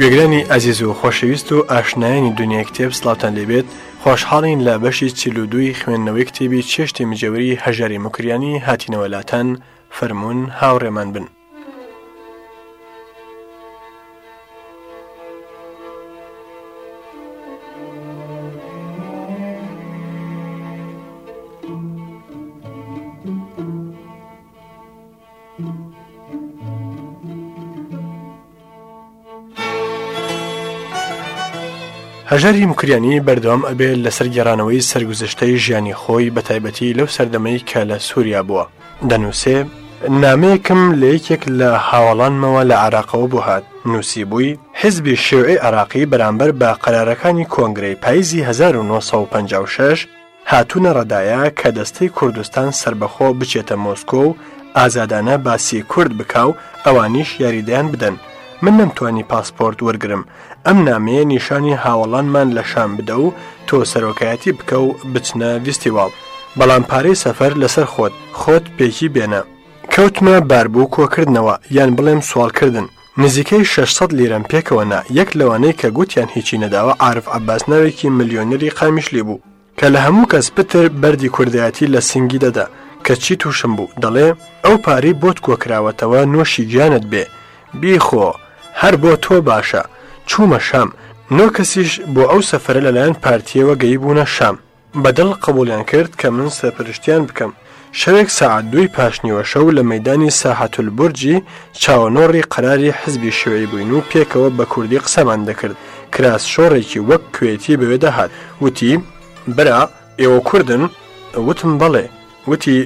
گوێگرانی ئازیز و خۆشەویست و ئاشنایانی دنیا کتێب سلااوان لێبێت خۆشحاڵین لە بەشی چیلودووی خوێندنەوەی کتێبی چێشتی مجێوری هەژاری مکریانی هاتینەوەلاتان فەرمونون هاوڕێمان بن. هەژاری موکریانی بەردەوام ئەبێت لەسەر گێرانەوەی سەرگوزشتەی ژیانی خۆی بە تایبەتی لەو سەردەمەی کە لە سووریا بووە دەنووسێ نامەیەکم لە یەکێک لە هاوڵانمەوە لە عراقەوە بۆ هات نووسی بووی حزبی شێوعی عراقی بەرامبەر بە قەرارەکانی کۆنگرەی پاییزی 1956 هاتوونە ڕەدایا کە دەستەی کوردستان سەربەخۆ بچێتە مۆسکۆ و ئازادانە باسی کورد بکا و ئەوانیش یاریدەیان بدەن. من نەمتوانی پاسپۆرت وەرگرم. ئەم نامەیە نیشانی هاوەڵانمان لە شام بدە و تۆ سەرۆکایەتی بکە و بچنە ڤیستیواڵ. بەڵام پارەی سەفەر لەسەر خۆت، خۆت پێکی بێنە. کەوتمە باربوو کۆکردنەوە، یان بڵێم سواڵکردن. نزیکەی شەش سەد لیرەم پێکەوە نا، یەک لەوانەی کە گوتیان هیچی نەداوە عارف عەباس ناوێکی ملیۆنێری قامیشلی بوو کە لە هەموو کەس پتر بەردی کوردایەتی لە سنگی دەدا کە چی تووشم بوو دەڵێ ئەو پارەی بۆت کۆکراوەتەوە نۆشی گیانت بێ بیخۆ هەر بۆ تۆ باشە، چوومە شام، نۆ کەسیش بۆ ئەو سەفەرە لەلایەن پارتییەوە گەیبوونە شام. بە دڵ قبوڵیان کرد کە من سەرپەرشتیان بکەم. شەوێک ساعەت دووی پاشنیوەشەو لە مەیدانی ساحەت البرجی چاوەنۆڕی قەراری حزبی شیوعی بووین و پێکەوە بە کوردی قسەمان دەکرد، کراس شۆڕێکی وەک کوێتی بەوێ دەهات، وتی، برا ئێوە کوردن؟ وتم، بەڵێ. وتی،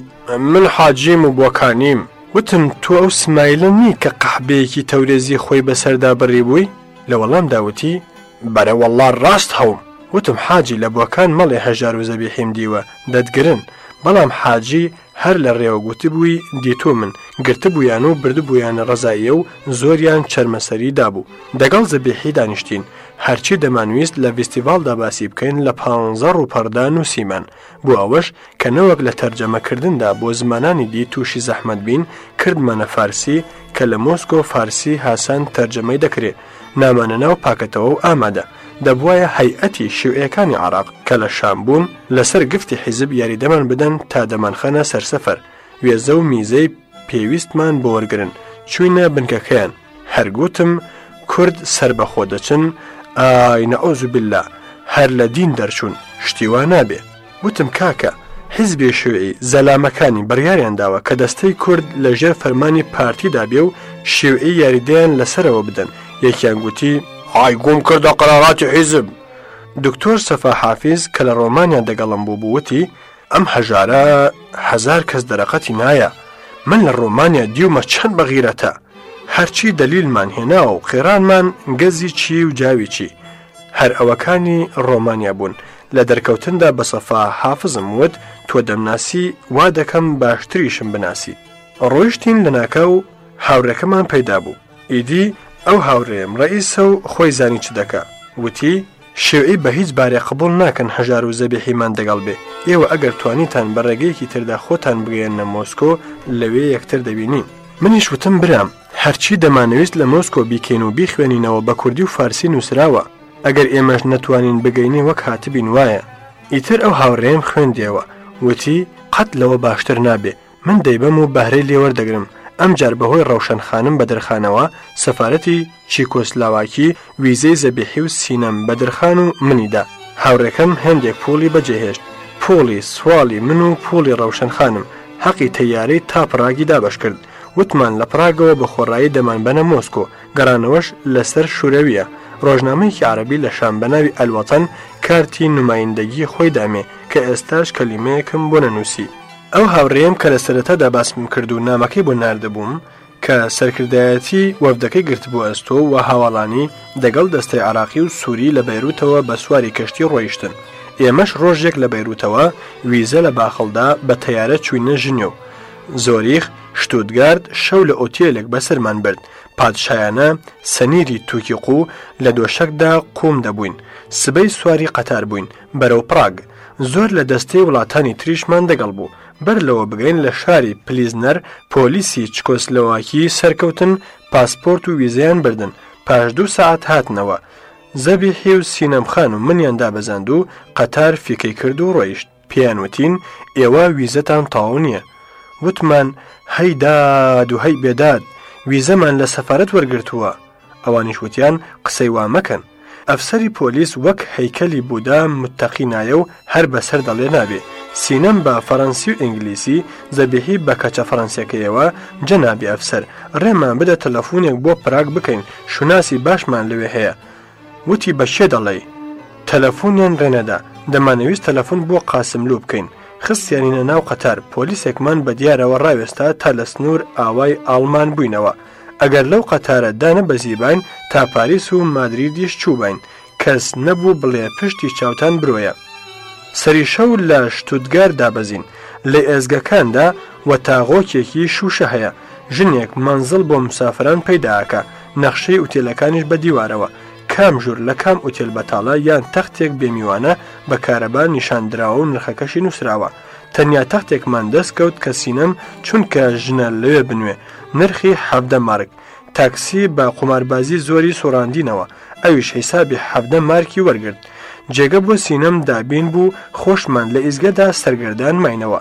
من حاجیم و بۆکانیم. وتم، تۆ ئەو سمایلە نی کە قەحبەیەکی تەورێزی خۆی بەسەردا بڕیبووی؟ لە وەڵامدا وتی، برا وەڵا ڕاست هەوم وتم حاجی لە بۆکان مەڵێ هەژار و زەبیحیم دیوە دەتگرن بەڵام حاجی هەر لە ڕێوە گوتبووی دیتوومن گرتبوویان و بردبوویانە ڕەزاییە و زۆریان چەرمەسەری دابوو دەگەڵ زەبیحی دانیشتین هەرچی دەمانویست لە ڤیستیڤاڵدا باسی بکەین لە پانزە ڕووپەڕدا نووسیمان بۆ ئەوەش کە نەوەک لە تەرجەمە کردندا بۆ زمانانی دی تووشی زەحمەت بین کردمانە فارسی کە لە مۆسکۆ فارسی هاسان تەرجەمەی دەکرێ نامانە ناو پاکەتەوە و ئامادە، دەبوایە هەیئەتی شیوعیەکانی عێراق کە لە شام بوون لەسەر گفتی حیزب یاریدەمان بدەن تا دەمانخەنە سەر سەفەر وێزە و میزەی پێویستمان بۆ وەرگرن چوینە بنکەکەیان هەر گوتم کورد سەربەخۆ دەچن ئای نعوزباللە هەر لە دین دەرچوون شتی وا نابێ. گوتم کاکە، حیزبی شیوعی زەلامەکانی بڕیاریان داوە کە دەستەی کورد لە ژێر فەرمانی پارتی دا بێ و شیوعی یاریدەیان لە سەرەوە بدەن، یەکیان گوتی، ئای گووم کردە قەراراتی حیزب! دوکتۆر سەفا حافیز کە لە ڕۆمانیا دەگەڵم بوو بوو وتی، ئەم هەژارە هەزار کەس دەرەقەتی نایە، من لە ڕۆمانیا دیومە چەند بە غیرەتە! هەرچی دەلیلمان هێناوە و قێڕانمان گەزی چی و جاوی چی! هەر ئەوەکانی ڕۆمانیا بوون. لە دەرکەوتندا بە سەفا حافزم وت، تۆ دەمناسی، وا دەکەم باشتریشم بناسیت. ڕۆیشتین لەناکاو هاورێکەمان پەیدا بوو. ئیدی ئەو هاورێیەم ڕەئیسە و خۆی زانی چ دەکا. وتی، شیوعی بە هیچ بارێ قبوڵ ناکەن هەژار و زەبیحیمان دەگەڵ بێ. ئێوە ئەگەر توانیتان بە ڕێگەیەکی تردا خۆتان بگەیەننە مۆسکۆ، لەوێ یەکتر دەبینین. منیش وتم، برام! هەرچی دەمانەویست لە مۆسکۆ بیکەین و بیخوێنینەوە بە کوردی و فارسی نووسراوە، ئەگەر ئێمەش نەتوانین بگەینێ وەک هاتبین وایە. ئیتر ئەو هاوڕێیەم خوێندیەوە، وتی، قەت لەوە باشتر نابێ، من دەیبەم و بەهرەی لێ وەردەگرم، ئەمجار بەهۆی ڕەوشەن خانم بەدرخانەوە، سەفارەتی چیکۆسلاواکی ویزەی زەبیحی و سینەم بەدرخان و منی دا. هاوڕێکەم هێندێک پووڵی بەجێ هێشت، پووڵی، سواڵی، من و پووڵی ڕەوشەن خانم، هەقی تەیارەی تا پڕاگی دابەش کرد. وتمان لە پڕاگەوە بە خۆڕایی دەمانبەنە مۆسکۆ، گەڕانەوەش لەسەر شورەوییە. ڕۆژنامەیەکی عەرەبی لە شام بە ناوی ئەلوەتەن کارتی نومایندەگی خۆی دامێ کە ئێستاش کەلیمەیەکم بۆ نەنووسی. ئەو هاوڕێیەم کە لە سەرەتادا باسمم کرد و نامەکەی بۆ ناردبووم، کە سەرکردایەتی وەفدەکەی گرتبووە ئەستۆ و هاواڵانی دەگەڵ دەستەی عێراقی و سووری لە بەیرووتەوە بە سواری کەشتی ڕۆیشتن. ئێمەش ڕۆژێک لە بەیرووتەوە ویزە لە باخەڵدا بە تەیارە چووینە ژنێو. زۆریخ، شتوتگارت شەو لە ئۆتێلێک بەسەرمان برد، پادشایانە سەنیری تووکی قوو لە دۆشەکدا قووم دەبووین. سبەی سواری قەتار بووین بەرەو پڕاگ. زۆر لە دەستەی وڵاتانی تریشمان دەگەڵ بوو. بەر لەوە بگەین لە شاری پلیزنەر پۆلیسی چکۆسلۆواکی سەرکەوتن، پاسپۆرت و ویزەیان بردن. پاش دوو سەعات هاتنەوە. زەبیحی و سینەم خان و منیان دابەزاند و قەتار فیکەی کرد و ڕۆیشت. پێیان وتین ئێوە ویزەتان تاو نییە وتمان هەی داد و هەی بێداد ویزەمان لە سەفارەت وەرگرتووە ئەوانیش وتیان قسەی وا مەکەن ئەفسەری پۆلیس وەک هەیکەلی بوودا متتەقی نایە و هەر بەسەر دەڵێ نابێ سینەم بە فەڕەنسی و ئینگلیسی زەبیحی بە کەچە فەڕەنسیەکەیەوە جەنابی ئەفسەر ڕێمان بدە تەلەفۆنێک بۆ پراگ بکەین شوناسی باشمان لەوێ هەیە وتی بە کێ دەڵێی؟ تەلەفونیان رێ نەدا، دەمانەویست تەلەفون بۆ قاسملوو بکەین، خستیانینە ناو قەتار، پۆلیسێکمان بە دیارەوە راوێستا تا لە سنوور ئاوای ئاڵمان بووینەوە، ئەگەر لەو قەتارە دانەبەزیباین تا پاریس و مادریدیش چووباین، کەس نەبوو بڵێ پشتی چاوتان برۆیە. سەری شەو لە شتوتگارت دابەزین، لە ئێزگەکاندا وەتاغۆکێکی شووشە هەیە، ژنێک مەنزڵ بۆ مسافران پەیدا ئەکا، نەخشەی ئوتێلەکانیش بە دیوارەوە، کام ژوور لە کام ئوتێل بەتاڵە یان تەختێک بێ میوانە بە کارەبا نیشان دراوە و نرخەکەشی نووسراوە. تەنیا تەختێکمان دەست کەوت کە سینەم چونکە ژنە لەوێ بنوێ، نرخی حەڤدە مارک. تاکسی بە قوماربازی زۆری سوڕاندینەوە، ئەویش حیسابی حەڤدە مارکی وەرگرت. جێگە بۆ سینەم دابین بوو، خۆشمان لە ئیزگەدا سەرگەردان ماینەوە.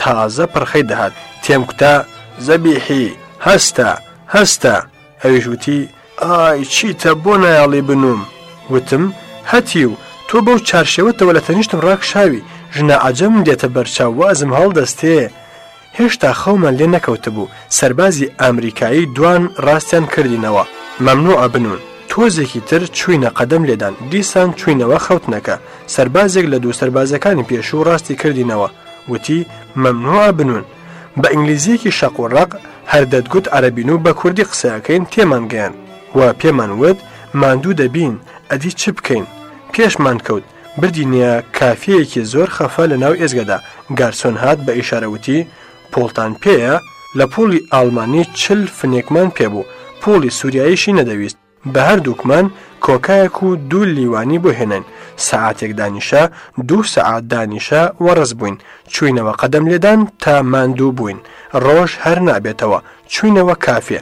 تازە پرخەی دەهات تێم کوتا، زەبیحی، هەستە، هەستە! ئەویش وتی، ئای چیتە بۆ نایەڵی بنووم؟ وتم، هەتیو، تۆ بەو چارشێوەتەوە لە تەنیشتم ڕاکشاوی، ژنە عەجەمم دێتە بەرچاو وازم هەڵدەستێ! هێشتا خەومان لێ نەکەوتبوو، سەربازی ئامریکایی دوان ڕاستیان کردینەوە، مەمنووعە بنوون. تۆزێکی تر چووینە قەدەم لێدان، دیسان چووینەوە خەوتنەکە، سەربازێک لە دوو سەربازەکانی پێشوو ڕاستی کردینەوە، وتی، مەمنوعە بنوون. بە ئینگلیزییەکی شەق و ڕەق، هەر دەتگوت عەرەبین و بە کوردی قسە ئەکەین تێمان گەیاند و پێمان وت، ماندوو دەبین، ئەدی چ بکەین؟ پێشمان کەوت، بردینیە کافێیەکی زۆر خەفە لە ناو ئێزگەدا، گارسۆن هات بە ئیشارە وتی، پووڵتان پێیە؟ لە پووڵی ئاڵمانی چل فنێکمان پێ بوو، پووڵی سووریاییشی نەدەویست. بە هەردووکمان کۆکایەک و دوو لیوانی بۆ هێناین، سەعاتێک دانیشا، دوو سەعات دانیشا، وەڕەز بووین، چووینەوە قەدەم لێدان تا ماندوو بووین، ڕۆژ هەر نابێتەوە، چووینەوە کافێ،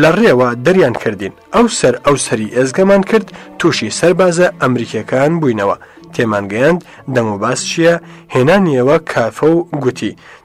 لە ڕێوە دەریان کردین، ئەو سەر ئەو سەری ئێزگەمان کرد، تووشی سەربازە ئەمریکییەکان بووینەوە، تێمانگەیاند دەموباز چییە، هێنانییەوە کافە و گوتی،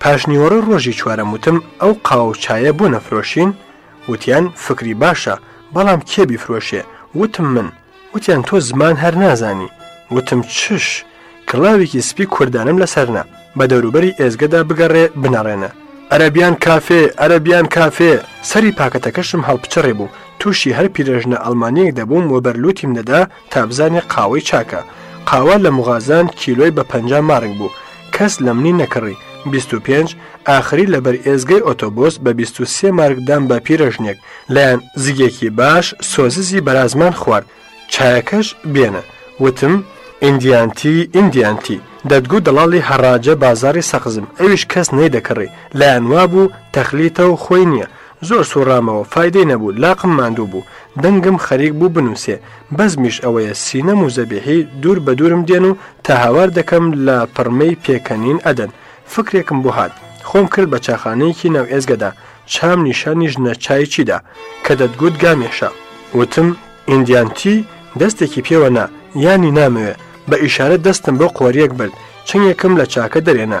پاشنیوەڕۆی ڕۆژی چوارەم وتم ئەو قاوە و چایە بۆ نەفرۆشین؟ وتیان فکری باشە، بەڵام کێ بیفرۆشێ؟ وتم من، وتیان تۆ زمان هەر نازانی؟ وتم چش؟ کڵاوێکی سپی کوردانەم لەسەر نا، بە دەوروبەری ئێزگەدا بگەڕێ بنەڕێنە. عەرەبیان کافێ، عەرەبیان کافێ! سەری پاکەتەکەشم هەڵپچڕیبوو، تووشی هەر پیرەژنە ئەڵمانییەک دەبووم و بەر لووتیم دەدا، تا بزانێ قاوەی چاکە قاوە لە مغازان کیلۆی بە پەنجا مارک بوو کەس لە منی نەکڕی بیست و پێنج ئاخری لەبەر ئێزگەی ئۆتۆبۆس بە بیست و سێ مارک دام بە پیرەژنێک لەیان زگێکی باش سۆززی بەرازمان خوارد چایەکەش بێنە وتم ئیندیانتی ئیندیانتی دەتگوو دەڵاڵی هەڕاجە بازاڕی سەقزم ئەویش کەس نەیدەکڕی لایان وابوو تەخلیتە و خۆی نییە زۆر سوڕامەوە فایدەی نەبوو لاقم ماندوو بوو دەنگم خەریک بوو بنوسێ بەزمیش ئەوەیە سینەم و زەبیحی دوور بەدوورم دێن و تا هاوار دەکەم لە پڕمەی پێکەنین ئەدەن فکرێکم بۆ هات خۆم کرد بە چاخانەیەکی ناو ئێزگەدا چام نیشانی ژنە چایچی دا کە دەتگوت گامێشە وتم ئیندیان تی دەستێکی پێوە نا یانی نامەوێ بە ئیشارە دەستم بۆ قۆریەک برد چنگێکم لە چاکە دەرێنا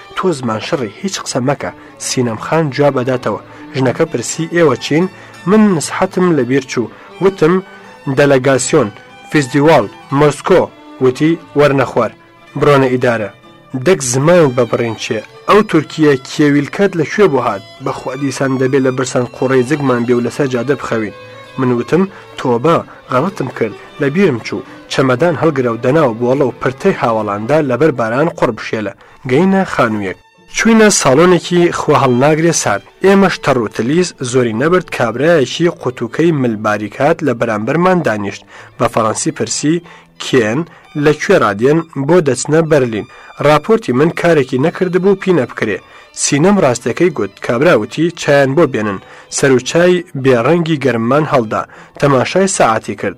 تۆ زمان شڕی هیچ قسە مەکە سینەم خان جواب ئەداتەوە ژنەکە پرسی ئێوە چین من نسحەتم لەبیر چوو وتم دەلەگاسیۆن فیستیواڵ مۆسکۆ وتی وەرنەخوار بڕۆنە ئیدارە دەک زمانت بە بڕین چێ ئەو تورکییە کێویلکەت لە کوێ بۆ هات بەخوا دیسان دەبێ لە برسان قوڕەی جگمان بێ و لەسەر جادە بخەوین من وتم تۆبە غەڵەتم کرد لەبیرم چوو چەمەدان هەڵگرە و دەناو بۆڵە و پرتەی هاوەڵاندا لەبەر باران قوڕ بشێلە گەینە خانوویەک. چووینە ساڵۆنێکی خواهەڵناگرێ سارد. ئێمەش تەڕ و تلیس زۆری نەبرد کابرایەکی قوتووکەی مل باریکهات لە بەرامبەرمان دانیشت، بە فەڕەنسی پرسی، کێن؟ لە کوێ ڕادێن؟ بۆ دەچنە بەرلین؟ ڕاپۆرتی من کارێکی نەکردبوو پینە بکرێ. سینەم ڕاستەکەی گوت. کابرا وتی، چایان بۆ بێنن. سەروچای بێ ڕەنگی گەرممان هەڵدا. تەماشای سەعاتی کرد.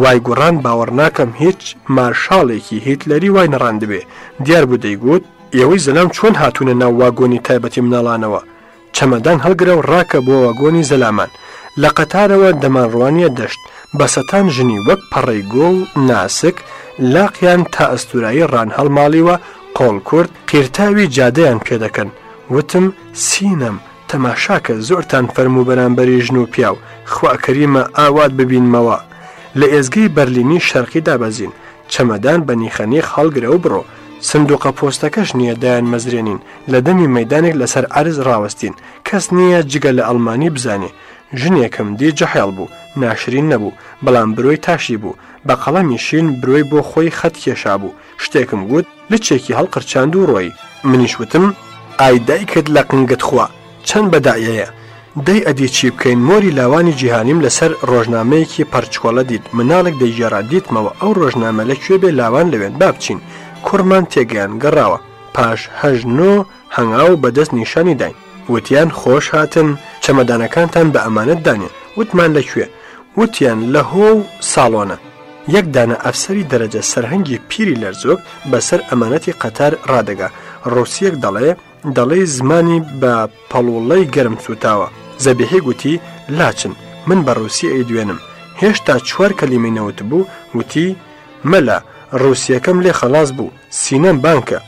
وای گوڕان باوەڕناکەم هیچ مارشاڵێکی هیتلەری وای نەڕاندبێ دیار بوو دەیگووت ئێوەی زەلام چۆن هاتوونە ناو واگۆنی تایبەتی مناڵانەوە چەمەدان هەڵگرە و ڕاکە بۆ واگۆنی زەلامان لە قەتارەوە دەمان ڕوانیە دەشت بە سەتان ژنی وەک پەڕەی گۆ و ناسک لاقیان تا ئەستوورایی ڕان هەڵماڵیوە قۆڵ کورد قیرتاوی جادەیان پێ دەکەن وتم سینەم تەماشاکە زۆرتان فەرموو بەرامبەری ژن و پیاو خوا کەریمە ئاوات ببینمەوە لە ئێزگەی بەرلینی شەرقی دابەزین چەمەدان بە نیخەنیخ هەڵگرە و بڕۆ سندوقە پۆستەکەش نییە دایان مەزرێنین لە دەمی مەدانێک لەسەر عرز ڕاوەستین کەس نییە جگە لە ئەڵمانی بزانێ ژنێکم دی جەحێڵ بوو ناشرین نەبوو بەڵام برۆی تاشی بوو بە قەڵەمی شین برۆی بۆ خۆی خەت کێشا بوو شتێکم گوت لچێکی هەڵقرچاند و ڕۆی منیش وتم ئای دایکت لە قنگت خوا چەند بەداەیە دەی ئەدی چی بکەین مۆری لاوانی جیهانیم لەسەر ڕۆژنامەیەکی پەرچکۆڵە دیت مناڵێک دەیگێڕا دیتمەوە ئەو ڕۆژنامە لە کوێ بێ لاوان لەوێن بابچین کوڕمان تێگەیان گەڕاوە پاش هەژنۆ هەنگاو بە دەست نیشانی داین وتیان خۆش هاتن چەمەدانەکانتان بە ئەمانەت دانێن وتمان لە کوێ وتیان لە هۆ و ساڵۆنە یەک دانە ئەفسەری دەرەجە سەرهەنگی پیری لەرزۆک بەسەر ئەمانەتی قەتار ڕادەگا ڕوسیەک دەڵێ دەڵێی زمانی بە پەڵوڵەی گەرم سوتاوە زەبیحی گوتی لاچن من بە ڕوسیە ئەی دوێنم هێشتا چوار کەلیمەی نەوت بوو وتی مەلا ڕوسیەکەم لێ خەڵاس بوو سینەم بانکە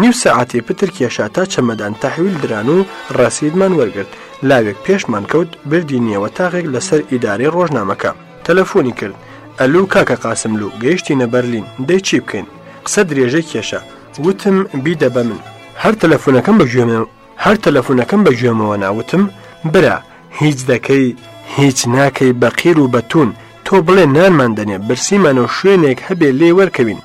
نیو سەعاتێ پتر کێشا تا چەمەدان تەحویل دران و ڕەسیدمان وەرگرت، لاوێک پێشمان کەوت بردی نێوە تاغێک لە سەر ئیدارەی ڕۆژنامەکە، تەلەفۆنی کرد، ئەلو کاکە قاسملوو گەیشتینە بەرلین دەی چی بکەین؟ قسە درێژەی کێشا، وتم بیدە بە من. هەر تەلەفۆنەکەم بە گوێمەوە نا وتم، برا هیچ دەکەی هیچ ناکەی بە قیر و بە توون، تۆ بڵێ نانمان دەنێ برسیمانە و شوێنێک هەبێ لێی وەرکەوین،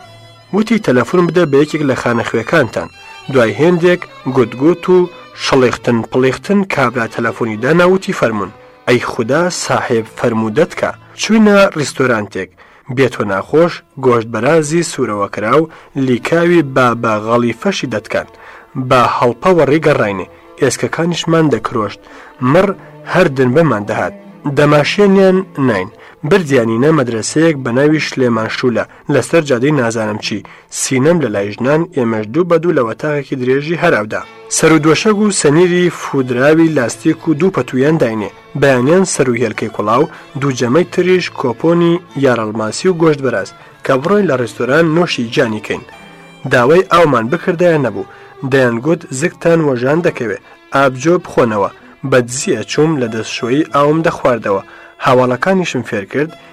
وتی تەلەفون بدە بە یەکێک لە خانەخوێکانتان، دوای هێندێک گوت گوت و شڵیختن پڵیختن کابرا تەلەفونی دانا وتی فەرمون ئەی خودا ساحێب فەرموودەت کا، چوینە ڕیستۆرانتێک بێتۆ ناخۆش گۆشت بەرازی سورەوەکراو لیکاوی با بە غەڵیفەشی دەتکان بە هەڵپە وەڕی گەڕاینێ ئێسکەکانیشمان دەکرۆشت مڕ هەر دنبمان دەهات دەماشێنیان ناین بردیانینە مەدرەسەیەک بەناوی شلێمان شولە لەسەر جادەی نازانم چی، سینەم لە لای ژنان، ئێمەش دوو بە دوو لە وەتاغێکی درێژی هەراودا. سەرودوەشەگ و سەنیری فوودراوی لاستیک و دوو پەتوویان داینێ، بەیانیان سەرو هێلکەی کوڵاو، دوو جەمەی تریش کۆپۆنی یارەڵماسی و گۆشتبەراز، کە بڕۆین لە ڕیستۆران نۆشی گیانی کەین. داوای ئاومان بکردایە نەبوو، دەیانگوت زگتان وەژان دەکەوێ، ئابجۆ بخۆنەوە، بە دزی ئەچووم لە دەسشۆیی ئاوم دەخواردەوە، هاواڵەکانیشم فێرکرد،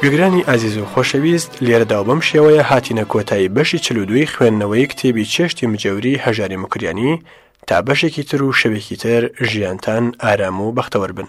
گوێگرانی ئازیز و خۆشەویست لێرەدا و بەم شێوەیە هاتینە کۆتایی بەشی چل و دووی خوێندنەوەی کتێبی چێشتی مجەوری هەژاری مکریانی تا بەشێکی تر و شەوێکی تر ژیانتان ئارام و بەختەوەر بن.